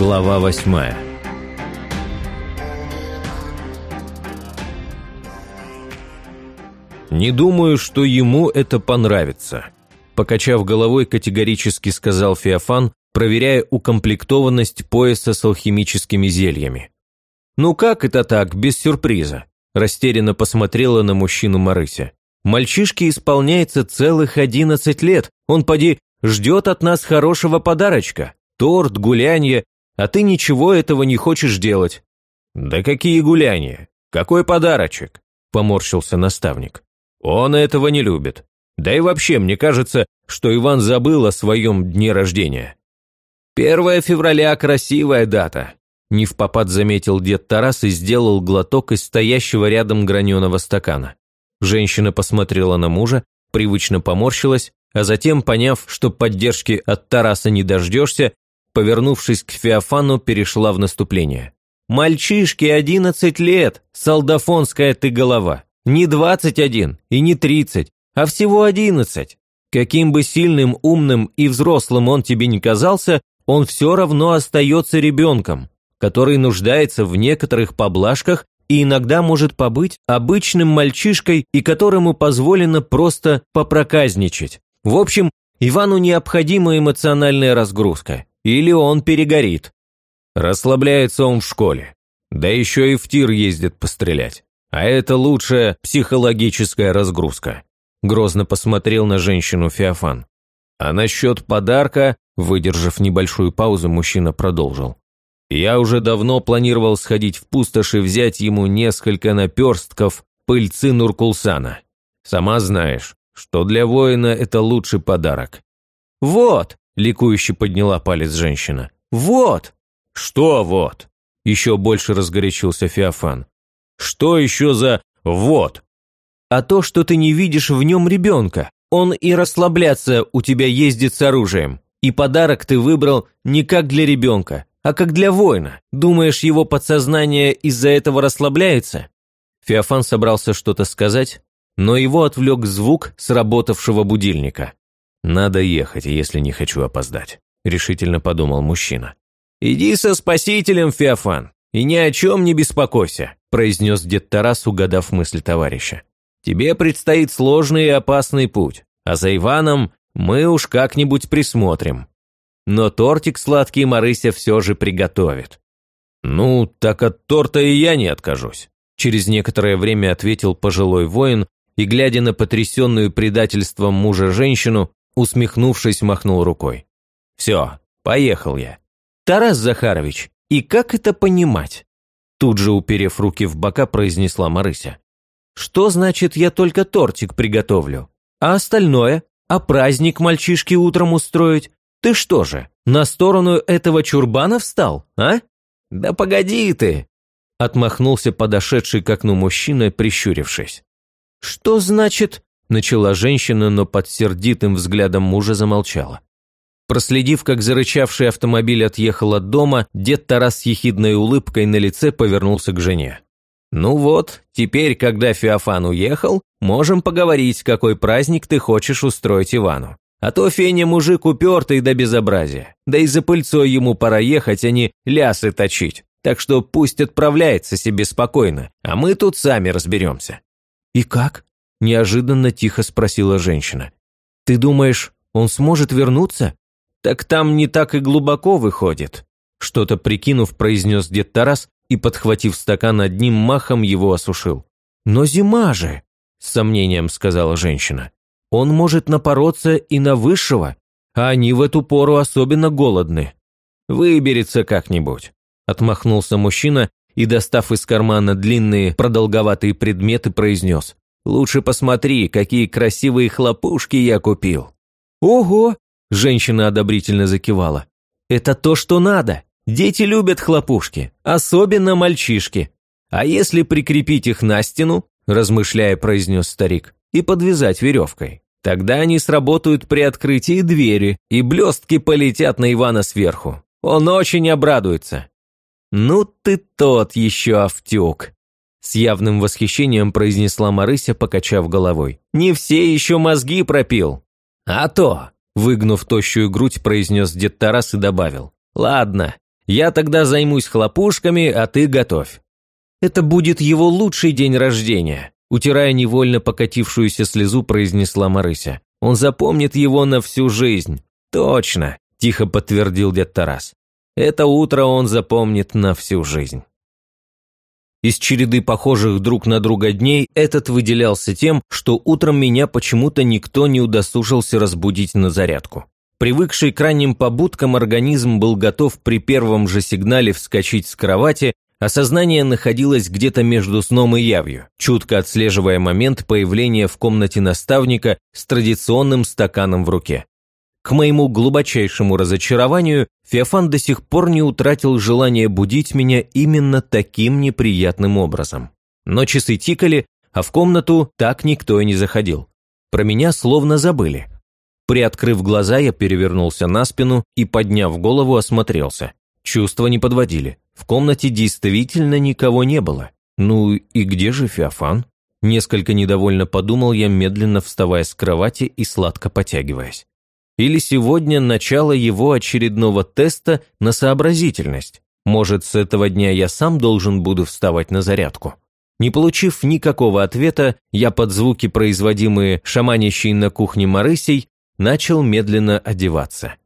Глава восьмая «Не думаю, что ему это понравится», – покачав головой, категорически сказал Феофан, проверяя укомплектованность пояса с алхимическими зельями. «Ну как это так, без сюрприза?» – растерянно посмотрела на мужчину Марыся. «Мальчишке исполняется целых одиннадцать лет, он, поди, ждет от нас хорошего подарочка, торт, гулянье, а ты ничего этого не хочешь делать». «Да какие гуляния? Какой подарочек?» – поморщился наставник. «Он этого не любит. Да и вообще, мне кажется, что Иван забыл о своем дне рождения». «Первое февраля – красивая дата», – не в попад заметил дед Тарас и сделал глоток из стоящего рядом граненого стакана. Женщина посмотрела на мужа, привычно поморщилась, а затем, поняв, что поддержки от Тараса не дождешься, повернувшись к Феофану, перешла в наступление. «Мальчишке одиннадцать лет, солдафонская ты голова. Не двадцать один и не тридцать, а всего одиннадцать. Каким бы сильным, умным и взрослым он тебе не казался, он все равно остается ребенком, который нуждается в некоторых поблажках и иногда может побыть обычным мальчишкой и которому позволено просто попроказничать. В общем, Ивану необходима эмоциональная разгрузка, или он перегорит. Расслабляется он в школе, да еще и в тир ездит пострелять. А это лучшая психологическая разгрузка. Грозно посмотрел на женщину Феофан. А насчет подарка, выдержав небольшую паузу, мужчина продолжил. Я уже давно планировал сходить в пустошь и взять ему несколько наперстков пыльцы Нуркулсана. Сама знаешь, что для воина это лучший подарок. «Вот!» – ликующе подняла палец женщина. «Вот!» «Что вот?» – еще больше разгорячился Феофан. «Что еще за «вот»?» «А то, что ты не видишь в нем ребенка. Он и расслабляться у тебя ездит с оружием. И подарок ты выбрал не как для ребенка, а как для воина. Думаешь, его подсознание из-за этого расслабляется?» Феофан собрался что-то сказать, но его отвлек звук сработавшего будильника. «Надо ехать, если не хочу опоздать», – решительно подумал мужчина. «Иди со спасителем, Феофан, и ни о чем не беспокойся», – произнес дед Тарас, угадав мысль товарища. «Тебе предстоит сложный и опасный путь, а за Иваном мы уж как-нибудь присмотрим но тортик сладкий Марыся все же приготовит. «Ну, так от торта и я не откажусь», – через некоторое время ответил пожилой воин и, глядя на потрясенную предательством мужа женщину, усмехнувшись, махнул рукой. «Все, поехал я». «Тарас Захарович, и как это понимать?» Тут же, уперев руки в бока, произнесла Марыся. «Что значит, я только тортик приготовлю? А остальное? А праздник мальчишки утром устроить? Ты что же, на сторону этого чурбана встал, а? Да погоди ты!» Отмахнулся подошедший к окну мужчина, прищурившись. «Что значит?» – начала женщина, но под сердитым взглядом мужа замолчала. Проследив, как зарычавший автомобиль отъехал от дома, дед Тарас с ехидной улыбкой на лице повернулся к жене. «Ну вот, теперь, когда Феофан уехал, можем поговорить, какой праздник ты хочешь устроить Ивану. А то Феня мужик упертый до безобразия. Да и за пыльцой ему пора ехать, а не лясы точить. Так что пусть отправляется себе спокойно, а мы тут сами разберемся». «И как?» – неожиданно тихо спросила женщина. «Ты думаешь, он сможет вернуться?» «Так там не так и глубоко выходит», – что-то прикинув, произнес дед Тарас и, подхватив стакан одним махом, его осушил. «Но зима же!» – с сомнением сказала женщина. Он может напороться и на высшего, а они в эту пору особенно голодны. Выберется как-нибудь», – отмахнулся мужчина и, достав из кармана длинные продолговатые предметы, произнес. «Лучше посмотри, какие красивые хлопушки я купил». «Ого!» – женщина одобрительно закивала. «Это то, что надо. Дети любят хлопушки, особенно мальчишки. А если прикрепить их на стену, размышляя, произнес старик, и подвязать веревкой. Тогда они сработают при открытии двери, и блестки полетят на Ивана сверху. Он очень обрадуется. «Ну ты тот еще автюк!» С явным восхищением произнесла Марыся, покачав головой. «Не все еще мозги пропил!» «А то!» Выгнув тощую грудь, произнес дед Тарас и добавил. «Ладно, Я тогда займусь хлопушками, а ты готовь». «Это будет его лучший день рождения», утирая невольно покатившуюся слезу, произнесла Марыся. «Он запомнит его на всю жизнь». «Точно», – тихо подтвердил дед Тарас. «Это утро он запомнит на всю жизнь». Из череды похожих друг на друга дней этот выделялся тем, что утром меня почему-то никто не удосужился разбудить на зарядку. Привыкший к ранним побудкам организм был готов при первом же сигнале вскочить с кровати, а сознание находилось где-то между сном и явью, чутко отслеживая момент появления в комнате наставника с традиционным стаканом в руке. К моему глубочайшему разочарованию, Феофан до сих пор не утратил желание будить меня именно таким неприятным образом. Но часы тикали, а в комнату так никто и не заходил. Про меня словно забыли. Приоткрыв глаза, я перевернулся на спину и, подняв голову, осмотрелся. Чувства не подводили. В комнате действительно никого не было. Ну и где же Феофан? Несколько недовольно подумал я, медленно вставая с кровати и сладко потягиваясь. Или сегодня начало его очередного теста на сообразительность. Может, с этого дня я сам должен буду вставать на зарядку. Не получив никакого ответа, я под звуки, производимые шаманящей на кухне Марысей, начал медленно одеваться.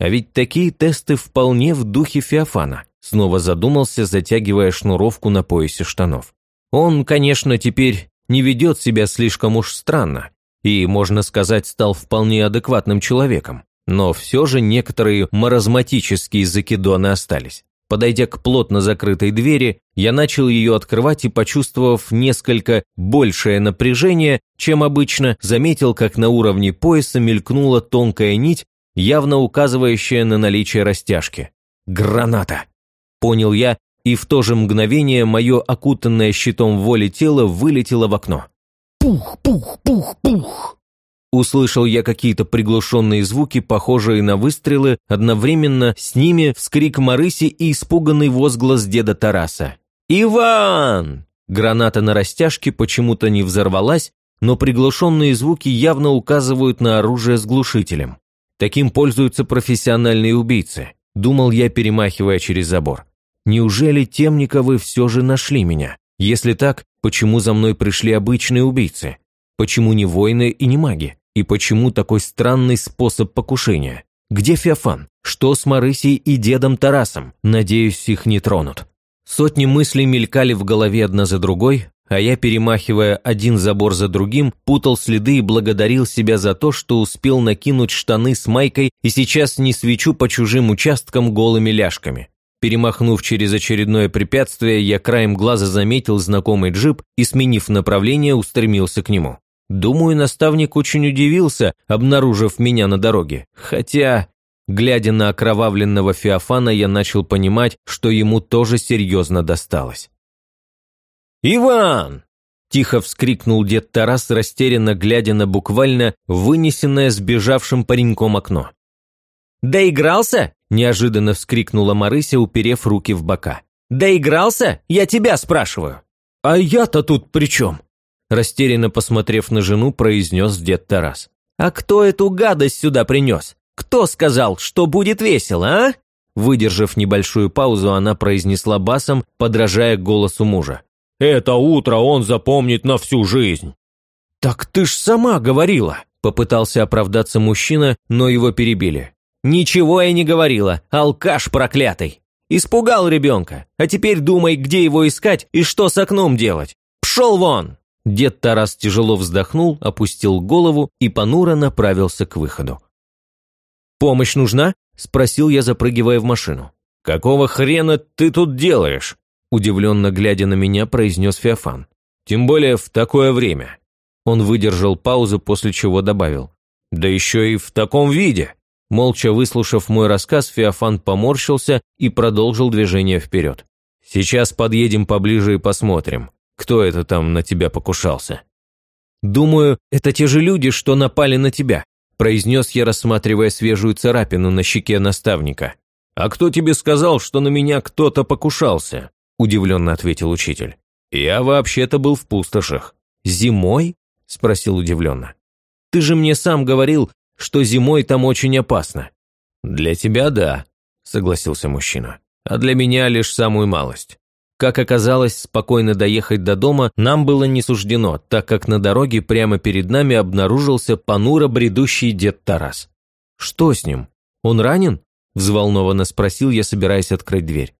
А ведь такие тесты вполне в духе Феофана. Снова задумался, затягивая шнуровку на поясе штанов. Он, конечно, теперь не ведет себя слишком уж странно и, можно сказать, стал вполне адекватным человеком. Но все же некоторые маразматические закидоны остались. Подойдя к плотно закрытой двери, я начал ее открывать и, почувствовав несколько большее напряжение, чем обычно, заметил, как на уровне пояса мелькнула тонкая нить, явно указывающая на наличие растяжки. «Граната!» Понял я, и в то же мгновение мое окутанное щитом воли тело вылетело в окно. «Пух, пух, пух, пух!» Услышал я какие-то приглушенные звуки, похожие на выстрелы, одновременно с ними вскрик Марыси и испуганный возглас деда Тараса. «Иван!» Граната на растяжке почему-то не взорвалась, но приглушенные звуки явно указывают на оружие с глушителем. Таким пользуются профессиональные убийцы, думал я, перемахивая через забор. Неужели темниковы все же нашли меня? Если так, почему за мной пришли обычные убийцы? Почему не воины и не маги? И почему такой странный способ покушения? Где Феофан? Что с Марысей и дедом Тарасом? Надеюсь, их не тронут. Сотни мыслей мелькали в голове одна за другой, а я, перемахивая один забор за другим, путал следы и благодарил себя за то, что успел накинуть штаны с майкой и сейчас не свечу по чужим участкам голыми ляжками. Перемахнув через очередное препятствие, я краем глаза заметил знакомый джип и, сменив направление, устремился к нему. Думаю, наставник очень удивился, обнаружив меня на дороге. Хотя, глядя на окровавленного Феофана, я начал понимать, что ему тоже серьезно досталось. «Иван!» – тихо вскрикнул дед Тарас, растерянно глядя на буквально вынесенное сбежавшим пареньком окно. «Доигрался?» – неожиданно вскрикнула Марыся, уперев руки в бока. «Доигрался? Я тебя спрашиваю!» «А я-то тут при чем?» Растерянно посмотрев на жену, произнес дед Тарас. «А кто эту гадость сюда принес? Кто сказал, что будет весело, а?» Выдержав небольшую паузу, она произнесла басом, подражая голосу мужа. «Это утро он запомнит на всю жизнь». «Так ты ж сама говорила!» Попытался оправдаться мужчина, но его перебили. «Ничего я не говорила, алкаш проклятый! Испугал ребенка, а теперь думай, где его искать и что с окном делать! Пшел вон!» Дед Тарас тяжело вздохнул, опустил голову и понуро направился к выходу. «Помощь нужна?» – спросил я, запрыгивая в машину. «Какого хрена ты тут делаешь?» – удивленно глядя на меня, произнес Феофан. «Тем более в такое время». Он выдержал паузу, после чего добавил. «Да еще и в таком виде!» Молча выслушав мой рассказ, Феофан поморщился и продолжил движение вперед. «Сейчас подъедем поближе и посмотрим кто это там на тебя покушался?» «Думаю, это те же люди, что напали на тебя», произнес я, рассматривая свежую царапину на щеке наставника. «А кто тебе сказал, что на меня кто-то покушался?» удивленно ответил учитель. «Я вообще-то был в пустошах». «Зимой?» – спросил удивленно. «Ты же мне сам говорил, что зимой там очень опасно». «Для тебя – да», – согласился мужчина. а для меня лишь самую малость. Как оказалось, спокойно доехать до дома нам было не суждено, так как на дороге прямо перед нами обнаружился понуро бредущий дед Тарас. «Что с ним? Он ранен?» – взволнованно спросил я, собираясь открыть дверь.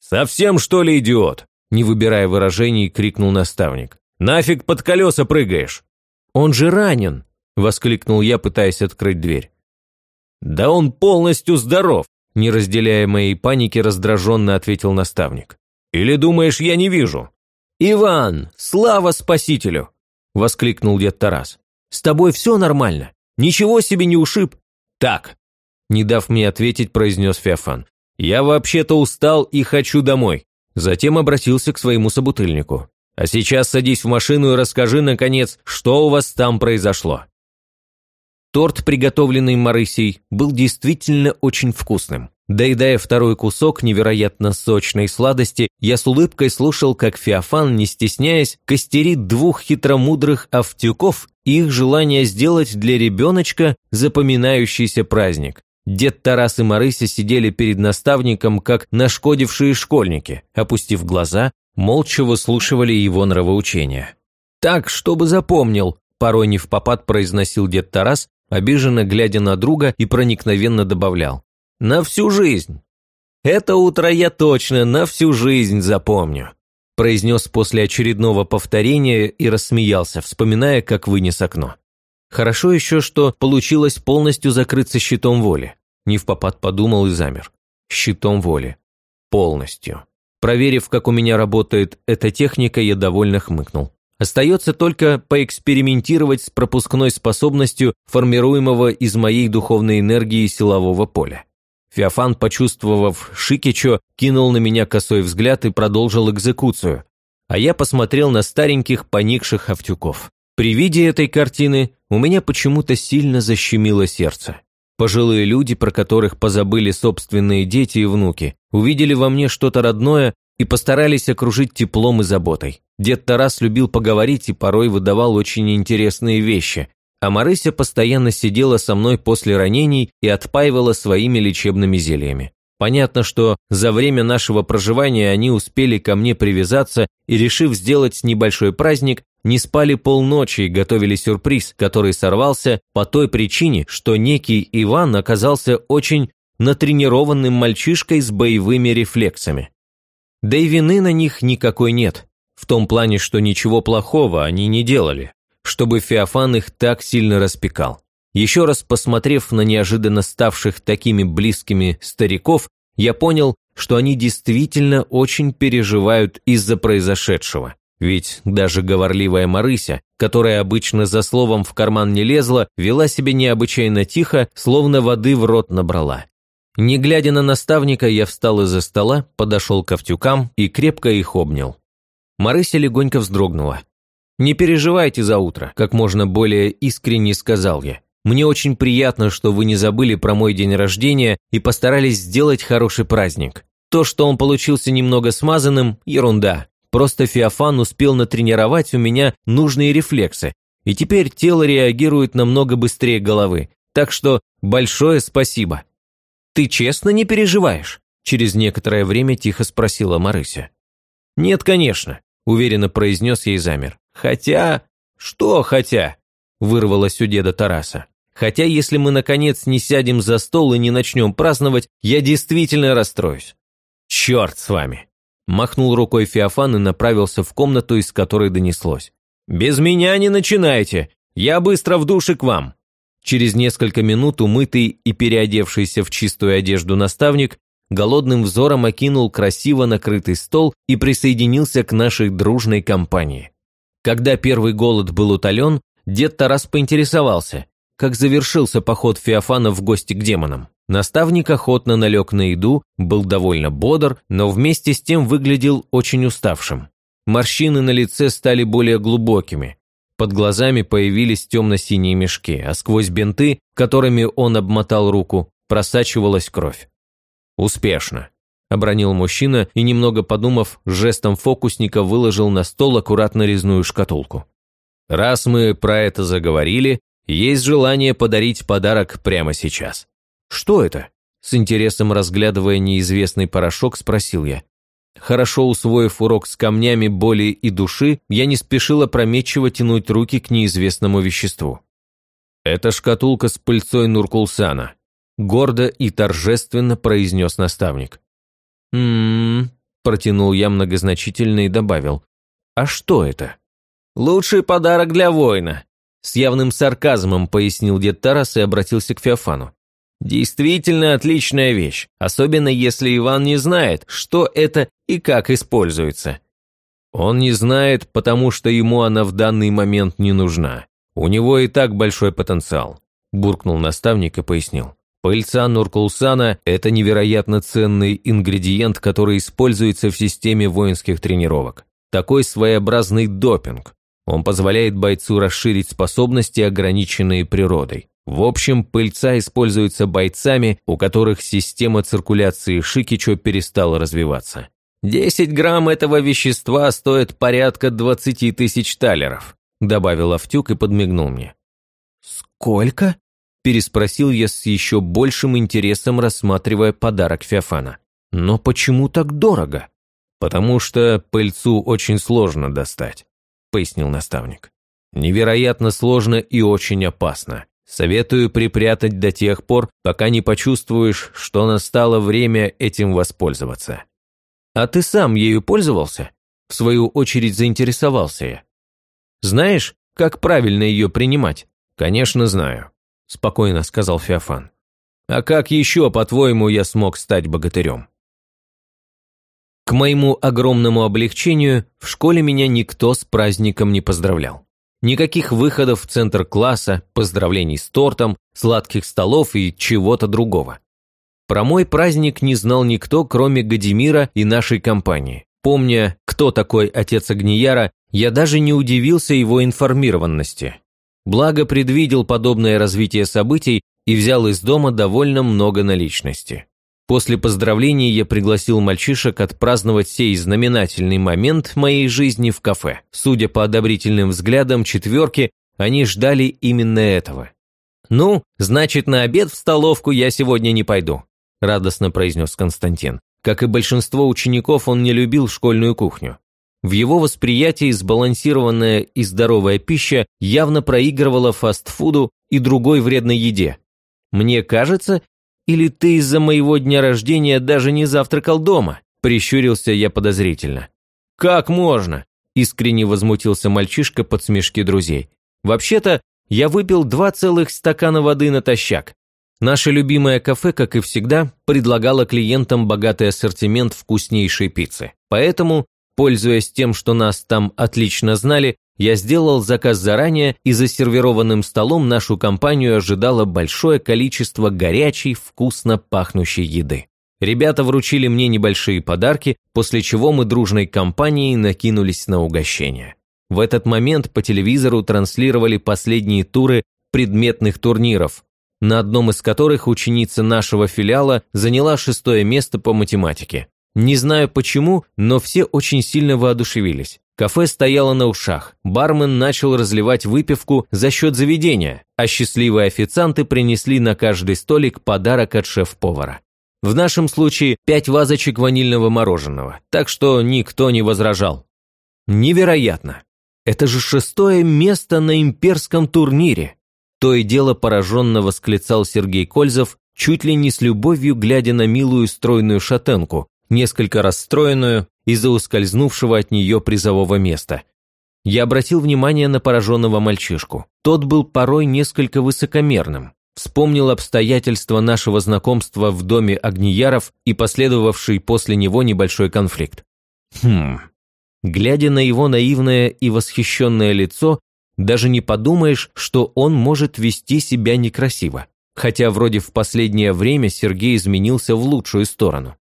«Совсем что ли, идиот?» – не выбирая выражений, крикнул наставник. «Нафиг под колеса прыгаешь?» «Он же ранен!» – воскликнул я, пытаясь открыть дверь. «Да он полностью здоров!» – не разделяя моей паники, раздраженно ответил наставник. Или думаешь, я не вижу?» «Иван, слава спасителю!» – воскликнул дед Тарас. «С тобой все нормально? Ничего себе не ушиб?» «Так», – не дав мне ответить, произнес Феофан. «Я вообще-то устал и хочу домой». Затем обратился к своему собутыльнику. «А сейчас садись в машину и расскажи, наконец, что у вас там произошло». Торт, приготовленный Марысей, был действительно очень вкусным. Доедая второй кусок невероятно сочной сладости, я с улыбкой слушал, как Феофан, не стесняясь, костерит двух хитромудрых автюков и их желание сделать для ребеночка запоминающийся праздник. Дед Тарас и Марыся сидели перед наставником, как нашкодившие школьники, опустив глаза, молча выслушивали его нравоучения. «Так, чтобы запомнил», – порой не в попад произносил дед Тарас, обиженно глядя на друга и проникновенно добавлял. На всю жизнь. Это утро я точно на всю жизнь запомню», произнес после очередного повторения и рассмеялся, вспоминая, как вынес окно. Хорошо еще, что получилось полностью закрыться щитом воли. Не в попад подумал и замер. Щитом воли. Полностью. Проверив, как у меня работает эта техника, я довольно хмыкнул. Остается только поэкспериментировать с пропускной способностью формируемого из моей духовной энергии силового поля. Феофан, почувствовав Шикичо, кинул на меня косой взгляд и продолжил экзекуцию, а я посмотрел на стареньких поникших автюков. При виде этой картины у меня почему-то сильно защемило сердце. Пожилые люди, про которых позабыли собственные дети и внуки, увидели во мне что-то родное и постарались окружить теплом и заботой. Дед Тарас любил поговорить и порой выдавал очень интересные вещи, а Марыся постоянно сидела со мной после ранений и отпаивала своими лечебными зельями. Понятно, что за время нашего проживания они успели ко мне привязаться и, решив сделать небольшой праздник, не спали полночи и готовили сюрприз, который сорвался по той причине, что некий Иван оказался очень натренированным мальчишкой с боевыми рефлексами. Да и вины на них никакой нет, в том плане, что ничего плохого они не делали чтобы Феофан их так сильно распекал. Еще раз посмотрев на неожиданно ставших такими близкими стариков, я понял, что они действительно очень переживают из-за произошедшего. Ведь даже говорливая Марыся, которая обычно за словом в карман не лезла, вела себя необычайно тихо, словно воды в рот набрала. Не глядя на наставника, я встал из-за стола, подошел к автюкам и крепко их обнял. Марыся легонько вздрогнула. «Не переживайте за утро», – как можно более искренне сказал я. «Мне очень приятно, что вы не забыли про мой день рождения и постарались сделать хороший праздник. То, что он получился немного смазанным – ерунда. Просто Феофан успел натренировать у меня нужные рефлексы, и теперь тело реагирует намного быстрее головы. Так что большое спасибо». «Ты честно не переживаешь?» Через некоторое время тихо спросила Марыся. «Нет, конечно», – уверенно произнес ей замер. Хотя... Что хотя? Вырвалось у деда Тараса. Хотя, если мы, наконец, не сядем за стол и не начнем праздновать, я действительно расстроюсь. Черт с вами. Махнул рукой Феофан и направился в комнату, из которой донеслось. «Без меня не начинайте! Я быстро в душе к вам!» Через несколько минут умытый и переодевшийся в чистую одежду наставник голодным взором окинул красиво накрытый стол и присоединился к нашей дружной компании. Когда первый голод был утолен, дед Тарас поинтересовался, как завершился поход Феофана в гости к демонам. Наставник охотно налег на еду, был довольно бодр, но вместе с тем выглядел очень уставшим. Морщины на лице стали более глубокими. Под глазами появились темно-синие мешки, а сквозь бинты, которыми он обмотал руку, просачивалась кровь. Успешно обронил мужчина и, немного подумав, жестом фокусника выложил на стол аккуратно резную шкатулку. «Раз мы про это заговорили, есть желание подарить подарок прямо сейчас». «Что это?» С интересом разглядывая неизвестный порошок, спросил я. Хорошо усвоив урок с камнями боли и души, я не спешил опрометчиво тянуть руки к неизвестному веществу. «Это шкатулка с пыльцой Нуркулсана», – гордо и торжественно произнес наставник. «М-м-м», протянул я многозначительно и добавил. «А что это?» «Лучший подарок для воина», – с явным сарказмом пояснил дед Тарас и обратился к Феофану. Действительно отличная вещь, особенно если Иван не знает, что это и как используется. Он не знает, потому что ему она в данный момент не нужна. У него и так большой потенциал, буркнул наставник и пояснил. Пыльца Нуркулсана – это невероятно ценный ингредиент, который используется в системе воинских тренировок. Такой своеобразный допинг. Он позволяет бойцу расширить способности, ограниченные природой. В общем, пыльца используется бойцами, у которых система циркуляции Шикичо перестала развиваться. 10 грамм этого вещества стоит порядка 20 тысяч талеров, добавил Автюк и подмигнул мне. Сколько? переспросил я с еще большим интересом, рассматривая подарок Феофана. Но почему так дорого? Потому что пыльцу очень сложно достать, пояснил наставник. Невероятно сложно и очень опасно. Советую припрятать до тех пор, пока не почувствуешь, что настало время этим воспользоваться. А ты сам ею пользовался? В свою очередь заинтересовался я. Знаешь, как правильно ее принимать? Конечно, знаю, спокойно сказал Феофан. А как еще, по-твоему, я смог стать богатырем? К моему огромному облегчению, в школе меня никто с праздником не поздравлял. Никаких выходов в центр класса, поздравлений с тортом, сладких столов и чего-то другого. Про мой праздник не знал никто, кроме Гадимира и нашей компании. Помня, кто такой отец Агнияра, я даже не удивился его информированности. Благо предвидел подобное развитие событий и взял из дома довольно много наличности. После поздравлений я пригласил мальчишек отпраздновать сей знаменательный момент моей жизни в кафе. Судя по одобрительным взглядам четверки, они ждали именно этого. «Ну, значит, на обед в столовку я сегодня не пойду», – радостно произнес Константин. Как и большинство учеников, он не любил школьную кухню. В его восприятии сбалансированная и здоровая пища явно проигрывала фастфуду и другой вредной еде. Мне кажется, или ты из-за моего дня рождения даже не завтракал дома?» Прищурился я подозрительно. «Как можно?» Искренне возмутился мальчишка под смешки друзей. «Вообще-то, я выпил два целых стакана воды натощак. Наше любимое кафе, как и всегда, предлагало клиентам богатый ассортимент вкуснейшей пиццы. Поэтому, пользуясь тем, что нас там отлично знали, я сделал заказ заранее, и за сервированным столом нашу компанию ожидало большое количество горячей, вкусно пахнущей еды. Ребята вручили мне небольшие подарки, после чего мы дружной компанией накинулись на угощение. В этот момент по телевизору транслировали последние туры предметных турниров, на одном из которых ученица нашего филиала заняла шестое место по математике. Не знаю почему, но все очень сильно воодушевились. Кафе стояло на ушах, бармен начал разливать выпивку за счет заведения, а счастливые официанты принесли на каждый столик подарок от шеф-повара. В нашем случае пять вазочек ванильного мороженого, так что никто не возражал. Невероятно! Это же шестое место на имперском турнире! То и дело пораженно восклицал Сергей Кользов, чуть ли не с любовью глядя на милую стройную шатенку, несколько расстроенную, из-за ускользнувшего от нее призового места. Я обратил внимание на пораженного мальчишку. Тот был порой несколько высокомерным. Вспомнил обстоятельства нашего знакомства в доме Огнияров и последовавший после него небольшой конфликт. Хм. Глядя на его наивное и восхищенное лицо, даже не подумаешь, что он может вести себя некрасиво. Хотя вроде в последнее время Сергей изменился в лучшую сторону.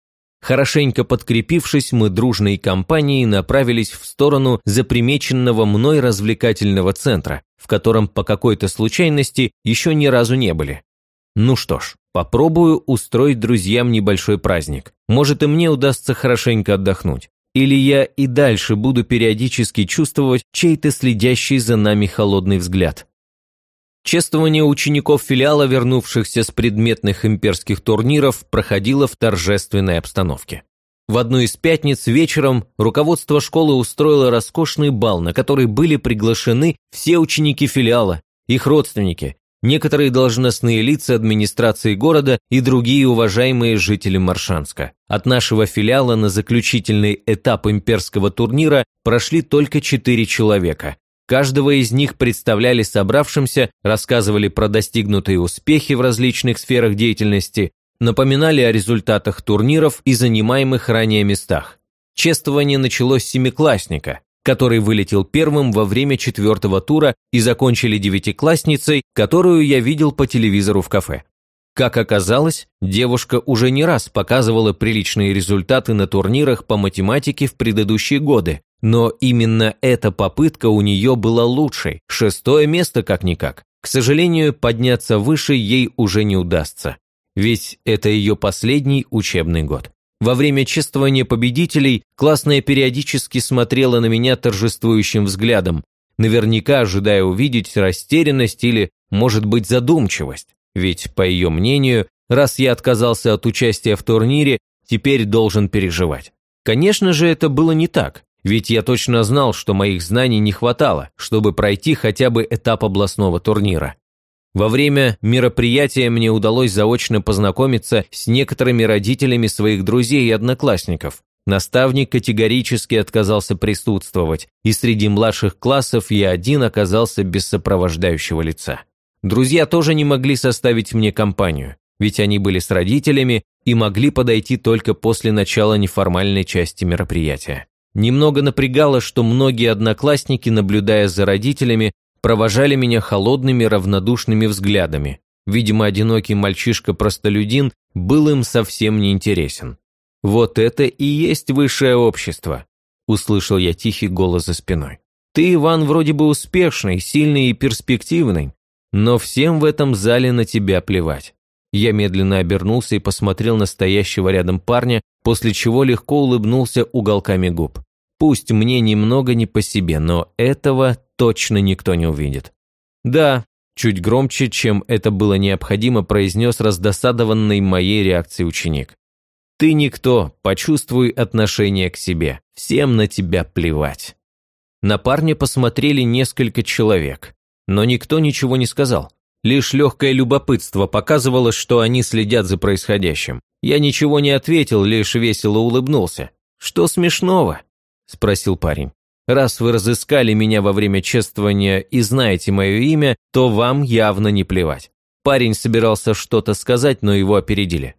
Хорошенько подкрепившись, мы дружной компанией направились в сторону запримеченного мной развлекательного центра, в котором по какой-то случайности еще ни разу не были. Ну что ж, попробую устроить друзьям небольшой праздник. Может и мне удастся хорошенько отдохнуть. Или я и дальше буду периодически чувствовать чей-то следящий за нами холодный взгляд. Чествование учеников филиала, вернувшихся с предметных имперских турниров, проходило в торжественной обстановке. В одну из пятниц вечером руководство школы устроило роскошный бал, на который были приглашены все ученики филиала, их родственники, некоторые должностные лица администрации города и другие уважаемые жители Маршанска. От нашего филиала на заключительный этап имперского турнира прошли только четыре человека, Каждого из них представляли собравшимся, рассказывали про достигнутые успехи в различных сферах деятельности, напоминали о результатах турниров и занимаемых ранее местах. Чествование началось с семиклассника, который вылетел первым во время четвертого тура и закончили девятиклассницей, которую я видел по телевизору в кафе. Как оказалось, девушка уже не раз показывала приличные результаты на турнирах по математике в предыдущие годы, но именно эта попытка у нее была лучшей, шестое место как-никак. К сожалению, подняться выше ей уже не удастся, ведь это ее последний учебный год. Во время чествования победителей классная периодически смотрела на меня торжествующим взглядом, наверняка ожидая увидеть растерянность или, может быть, задумчивость. Ведь, по ее мнению, раз я отказался от участия в турнире, теперь должен переживать. Конечно же, это было не так. Ведь я точно знал, что моих знаний не хватало, чтобы пройти хотя бы этап областного турнира. Во время мероприятия мне удалось заочно познакомиться с некоторыми родителями своих друзей и одноклассников. Наставник категорически отказался присутствовать, и среди младших классов я один оказался без сопровождающего лица. Друзья тоже не могли составить мне компанию, ведь они были с родителями и могли подойти только после начала неформальной части мероприятия. Немного напрягало, что многие одноклассники, наблюдая за родителями, провожали меня холодными равнодушными взглядами. Видимо, одинокий мальчишка-простолюдин был им совсем не интересен. «Вот это и есть высшее общество», – услышал я тихий голос за спиной. «Ты, Иван, вроде бы успешный, сильный и перспективный, но всем в этом зале на тебя плевать». Я медленно обернулся и посмотрел на стоящего рядом парня, после чего легко улыбнулся уголками губ. Пусть мне немного не по себе, но этого точно никто не увидит. Да, чуть громче, чем это было необходимо, произнес раздосадованный моей реакцией ученик. Ты никто, почувствуй отношение к себе, всем на тебя плевать. На парня посмотрели несколько человек, но никто ничего не сказал. Лишь легкое любопытство показывало, что они следят за происходящим. Я ничего не ответил, лишь весело улыбнулся. Что смешного? – спросил парень. «Раз вы разыскали меня во время чествования и знаете мое имя, то вам явно не плевать». Парень собирался что-то сказать, но его опередили.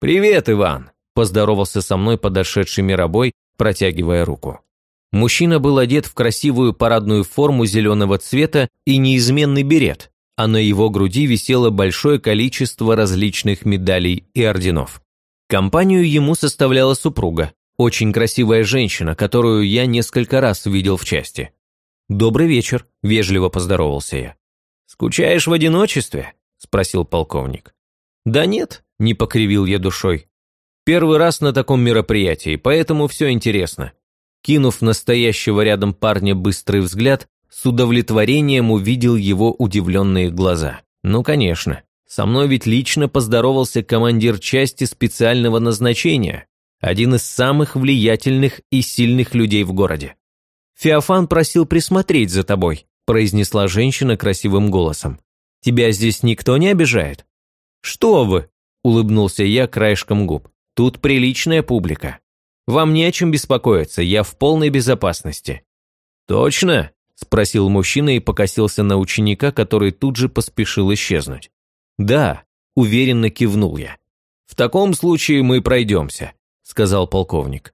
«Привет, Иван!» – поздоровался со мной подошедший мировой, протягивая руку. Мужчина был одет в красивую парадную форму зеленого цвета и неизменный берет, а на его груди висело большое количество различных медалей и орденов. Компанию ему составляла супруга, очень красивая женщина, которую я несколько раз видел в части. «Добрый вечер», – вежливо поздоровался я. «Скучаешь в одиночестве?» – спросил полковник. «Да нет», – не покривил я душой. «Первый раз на таком мероприятии, поэтому все интересно». Кинув настоящего рядом парня быстрый взгляд, с удовлетворением увидел его удивленные глаза. «Ну, конечно, со мной ведь лично поздоровался командир части специального назначения, один из самых влиятельных и сильных людей в городе. «Феофан просил присмотреть за тобой», – произнесла женщина красивым голосом. «Тебя здесь никто не обижает?» «Что вы?» – улыбнулся я краешком губ. «Тут приличная публика. Вам не о чем беспокоиться, я в полной безопасности». «Точно?» – спросил мужчина и покосился на ученика, который тут же поспешил исчезнуть. «Да», – уверенно кивнул я. «В таком случае мы пройдемся сказал полковник.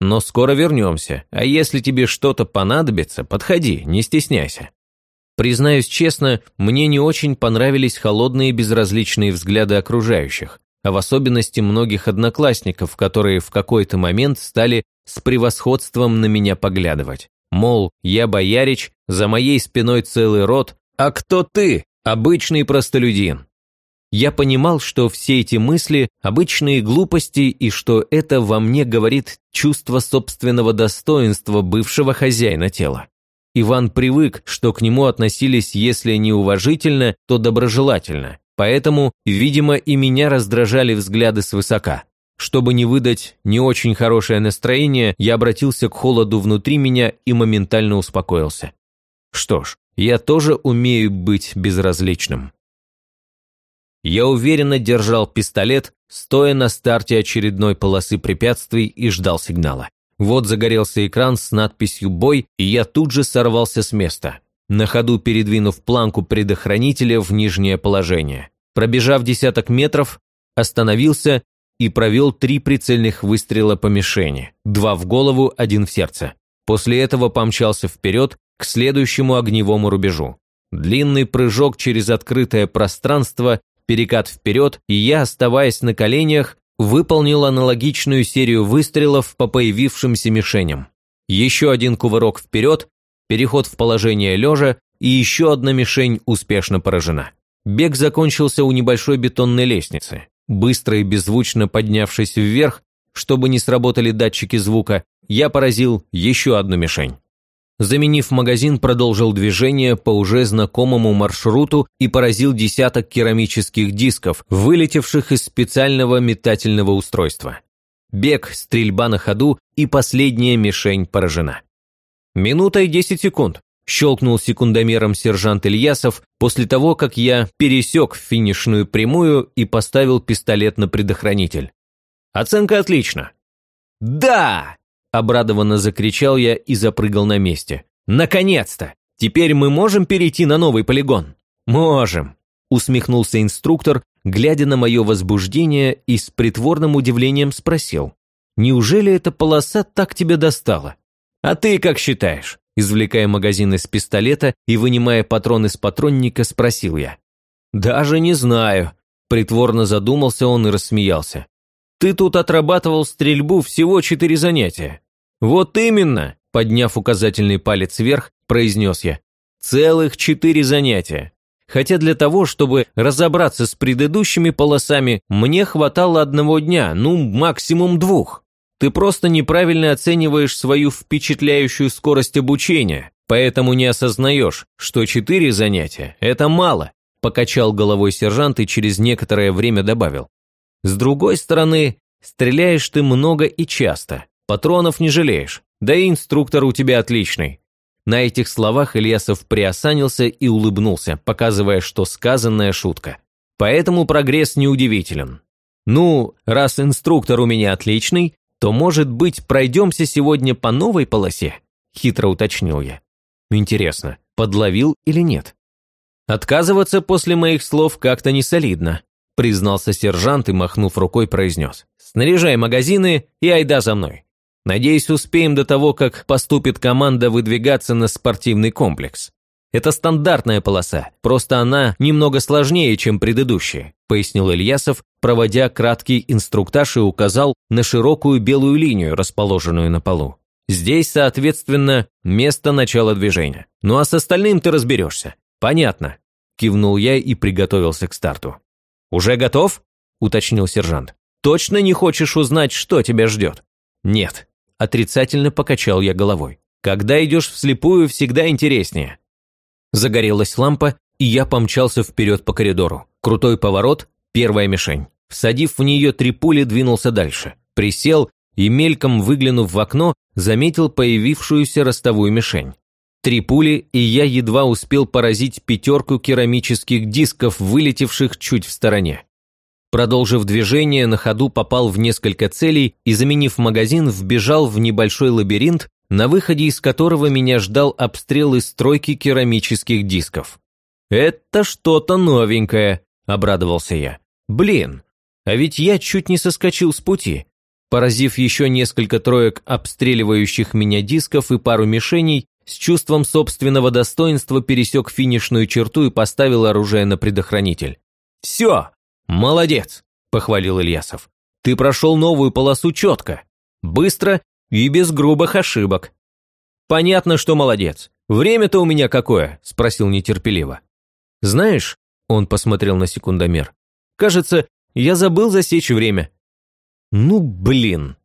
«Но скоро вернемся, а если тебе что-то понадобится, подходи, не стесняйся». Признаюсь честно, мне не очень понравились холодные безразличные взгляды окружающих, а в особенности многих одноклассников, которые в какой-то момент стали с превосходством на меня поглядывать. Мол, я боярич, за моей спиной целый род, а кто ты, обычный простолюдин? Я понимал, что все эти мысли – обычные глупости и что это во мне говорит чувство собственного достоинства бывшего хозяина тела. Иван привык, что к нему относились, если не уважительно, то доброжелательно. Поэтому, видимо, и меня раздражали взгляды свысока. Чтобы не выдать не очень хорошее настроение, я обратился к холоду внутри меня и моментально успокоился. Что ж, я тоже умею быть безразличным. Я уверенно держал пистолет, стоя на старте очередной полосы препятствий и ждал сигнала. Вот загорелся экран с надписью «Бой», и я тут же сорвался с места, на ходу передвинув планку предохранителя в нижнее положение. Пробежав десяток метров, остановился и провел три прицельных выстрела по мишени, два в голову, один в сердце. После этого помчался вперед к следующему огневому рубежу. Длинный прыжок через открытое пространство, перекат вперед, и я, оставаясь на коленях, выполнил аналогичную серию выстрелов по появившимся мишеням. Еще один кувырок вперед, переход в положение лежа, и еще одна мишень успешно поражена. Бег закончился у небольшой бетонной лестницы. Быстро и беззвучно поднявшись вверх, чтобы не сработали датчики звука, я поразил еще одну мишень. Заменив магазин, продолжил движение по уже знакомому маршруту и поразил десяток керамических дисков, вылетевших из специального метательного устройства. Бег, стрельба на ходу и последняя мишень поражена. Минута и десять секунд. Щелкнул секундомером сержант Ильясов после того, как я пересек финишную прямую и поставил пистолет на предохранитель. Оценка отлично. «Да!» Обрадованно закричал я и запрыгал на месте. «Наконец-то! Теперь мы можем перейти на новый полигон?» «Можем!» Усмехнулся инструктор, глядя на мое возбуждение и с притворным удивлением спросил. «Неужели эта полоса так тебя достала?» «А ты как считаешь?» Извлекая магазин из пистолета и вынимая патрон из патронника, спросил я. «Даже не знаю», – притворно задумался он и рассмеялся. Ты тут отрабатывал стрельбу всего четыре занятия». «Вот именно», – подняв указательный палец вверх, произнес я. «Целых четыре занятия. Хотя для того, чтобы разобраться с предыдущими полосами, мне хватало одного дня, ну, максимум двух. Ты просто неправильно оцениваешь свою впечатляющую скорость обучения, поэтому не осознаешь, что четыре занятия – это мало», – покачал головой сержант и через некоторое время добавил. С другой стороны, стреляешь ты много и часто, патронов не жалеешь, да и инструктор у тебя отличный. На этих словах Ильясов приосанился и улыбнулся, показывая, что сказанная шутка. Поэтому прогресс неудивителен. Ну, раз инструктор у меня отличный, то, может быть, пройдемся сегодня по новой полосе? Хитро уточнил я. Интересно, подловил или нет? Отказываться после моих слов как-то не солидно признался сержант и, махнув рукой, произнес. «Снаряжай магазины и айда за мной. Надеюсь, успеем до того, как поступит команда выдвигаться на спортивный комплекс. Это стандартная полоса, просто она немного сложнее, чем предыдущая», пояснил Ильясов, проводя краткий инструктаж и указал на широкую белую линию, расположенную на полу. Здесь, соответственно, место начала движения. Ну а с остальным ты разберешься. Понятно. Кивнул я и приготовился к старту. «Уже готов?» – уточнил сержант. «Точно не хочешь узнать, что тебя ждет?» «Нет», – отрицательно покачал я головой. «Когда идешь вслепую, всегда интереснее». Загорелась лампа, и я помчался вперед по коридору. Крутой поворот, первая мишень. Всадив в нее три пули, двинулся дальше. Присел и, мельком выглянув в окно, заметил появившуюся ростовую мишень. Три пули, и я едва успел поразить пятерку керамических дисков, вылетевших чуть в стороне. Продолжив движение, на ходу попал в несколько целей и, заменив магазин, вбежал в небольшой лабиринт, на выходе из которого меня ждал обстрел из стройки керамических дисков. «Это что-то новенькое», – обрадовался я. «Блин, а ведь я чуть не соскочил с пути». Поразив еще несколько троек обстреливающих меня дисков и пару мишеней, с чувством собственного достоинства пересек финишную черту и поставил оружие на предохранитель. «Все! Молодец!» – похвалил Ильясов. «Ты прошел новую полосу четко, быстро и без грубых ошибок». «Понятно, что молодец. Время-то у меня какое?» – спросил нетерпеливо. «Знаешь», – он посмотрел на секундомер, – «кажется, я забыл засечь время». «Ну, блин!»